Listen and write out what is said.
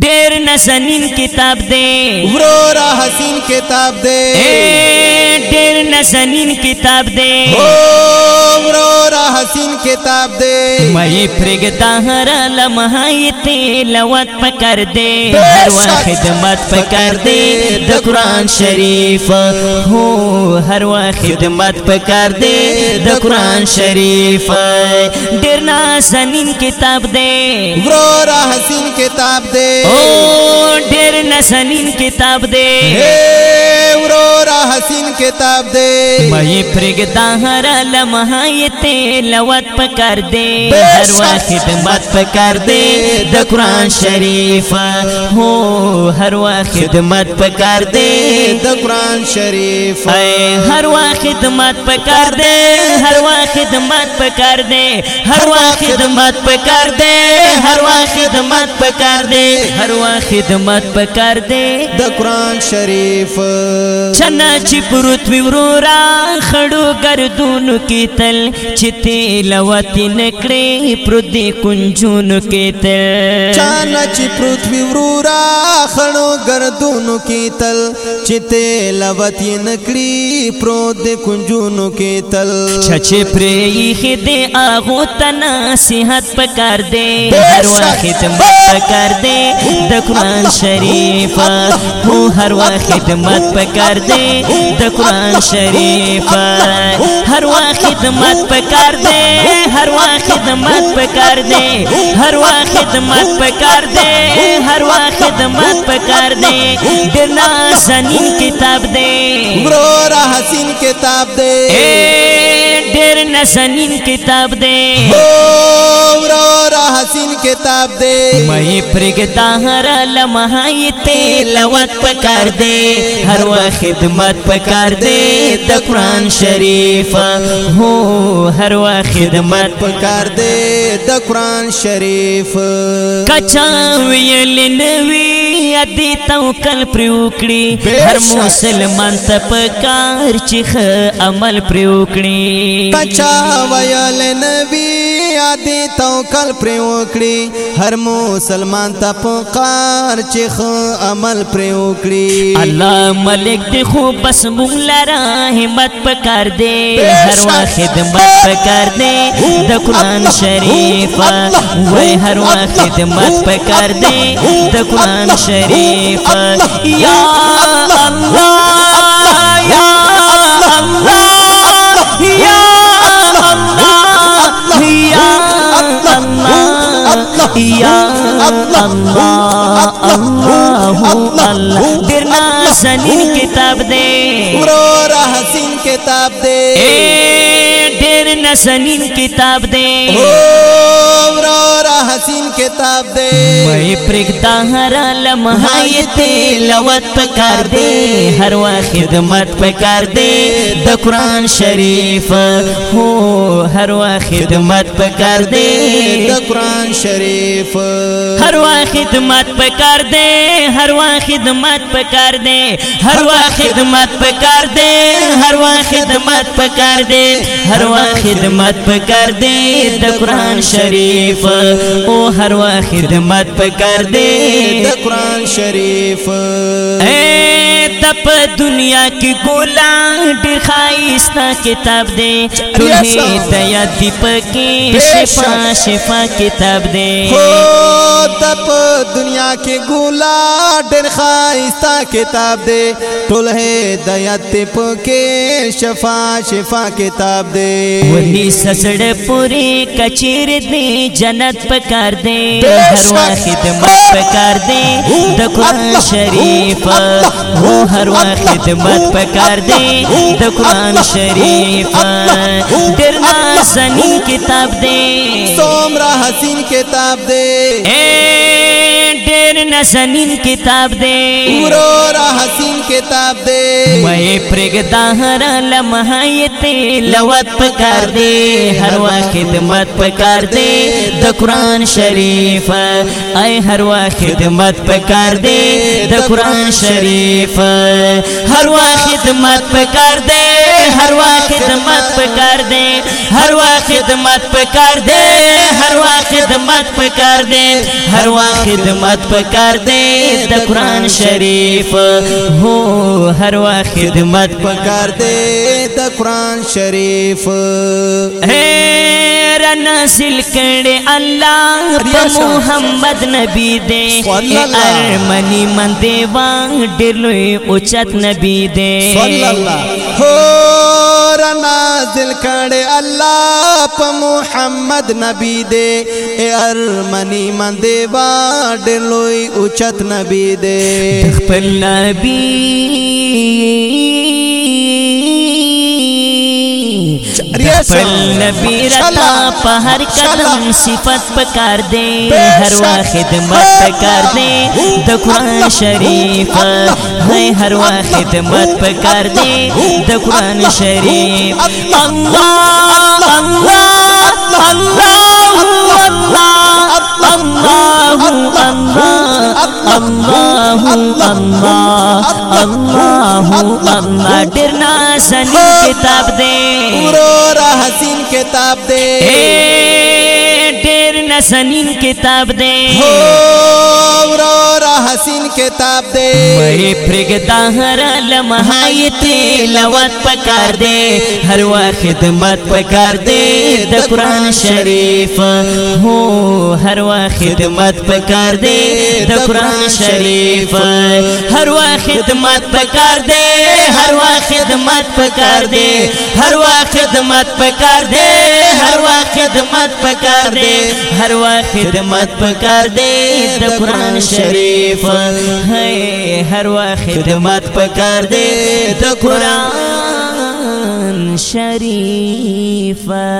ڈیرنا نسنین کتاب دے ورو را حسین کتاب دے ڈیر نسنین کتاب دے حسین کتاب دے مئی فرگ دہرا لمحائی تی لوت پکر دے ہر وقت خدمت پکر دے دا قرآن شریف ہو ہر وقت خدمت پکر دے دا قرآن شریف ڈرنا سنین کتاب دے ورو را حسین کتاب دے ہو ڈر کتاب دے ورو را حسین کتاب دے مئی فرگ تہرا لمحائی تی تلاوت پکار دے هر وخت خدمت پکار دے د قران شریف هو هر وخت خدمت پکار دے د قران شریف اے هر وخت خدمت پکار دے هر وخت خدمت پکار دے هر وخت خدمت پکار دے هر وخت خدمت پکار دے هر وخت خدمت پکار دے د قران شریف چنا چې پروت وی ورورا خړو ګردونو کې تل چې چې تلاوت نکړې پر دې کنجونو کې تل چانه چې پروتوي ورورا خړو گردونو کې تل چې تلاوت نکړې پر دې کنجونو کې تل چې پرې خدې اغو تنا صحت پکار دې هر وخت خدمت پکار دې د قران شریف مو هر وخت خدمت پکار دې د قران شریف هر وخت خدمت پکار پکار دے ہر وقت خدمت پکار دے ہر وقت خدمت پکار دے ہر وقت خدمت پکار دے ڈرنا زنین کتاب دے مرورا حسین کتاب دے اے ڈرنا زنین کتاب دے مرورا کتاب دے مہی پرگتا ہر لمحائی تیلوت پکار دے ہر وقت خدمت پکار دے دا قرآن شریف ہو ہر وقت خدمت پکار دے دا قرآن شریف کچا ویل نوی ادی توکل پریوکڑی هر مسلمان ته پکار چې عمل پریوکړي کچا ویل نبی باندې توکل پر وکړي هر مسلمان ته پکار چې خو عمل پر وکړي الله ملک دی خو بس مونږ لره همت پکار دی هر وخت خدمت پکار دی د قران شریف وای هر وخت خدمت پکار دی د قران شریف یا الله یا اللہ اللہ اللہ درنا سنی کتاب دے دیں سن کتاب دے اے درنا سنی کتاب دے دیں حسین کتاب دے وای پرګتا هر لمحه تلاوت پکار دے هر وخت خدمت پکار دے د قران شریف هو هر وخت خدمت پکار دے د قران شریف هر وخت خدمت پکار دے هر وخت خدمت پکار دے هر وخت خدمت پکار دے هر وخت خدمت پکار دے هر وخت خدمت پکار دے د قران شریف او هر وخت خدمت پکار دی د قران شریف اے تپ دنیا کی ګولا ډیر خایستا کتاب دی ته دیا دی پکې شفا شفا کتاب دی او تپ دنیا کی ګولا ډیر خایستا کتاب دی ټول هدایت پکې شفا شفا کتاب دی ونی سسړ پوری کچیر دی جنت پکې کر دیں ہر وقت خدمت پکار دیں دا قرآن شریف ہر وقت خدمت پکار دیں دا قرآن شریف در ناسنی کتاب دیں سوم حسین کتاب دیں اے در ناسنی کتاب دیں اورو را حسین کتاب دیں پرګدا هر لمحه ته لوت پکار دی هر وخت خدمت پکار دی د قران شریف ای هر وخت خدمت پکار دی د قران شریف هر وخت خدمت پکار دی هر وخت خدمت پکار دے هر وخت خدمت پکار دے هر وخت خدمت پکار دے هر وخت خدمت پکار دے د قران شریف هو هر وخت خدمت پکار دے د قران شریف را نازل کړي الله په محمد نبی دې ارمنی من دیوان ډېر لوی اوچت نبی دې صلی الله هو پر نازل کړي الله په محمد نبی دې ارمنی من دی با ډلوي اوچت نبی دې خپل نبی خپل نبی رتا په هر قدم صفت پکار دے هر وخت خدمت پکار دے د قران شریف ہے هر وخت خدمت پکار دے د قران شریف الله الله الله الله الله الله اللہ اللہ اللہ اللہ ڈرنا سنی کتاب دے حسین کتاب دے ڈرنا سنی کتاب دے حسین کتاب دے وہی پرگدا ہر لمحائی تلاوت پکار دے ہر وقت خدمت پکار دے د قران شریف ہو ہر وقت خدمت پکار دے د قران شریف ہر وقت خدمت پکار دے ہر وقت خدمت پکار دے ہر وقت خدمت پکار دے ہر وقت خدمت پکار دے ہر وقت خدمت پکار دے د قران شریف تکلیف هي هر وخت خدمت پکار دې د قران شریفه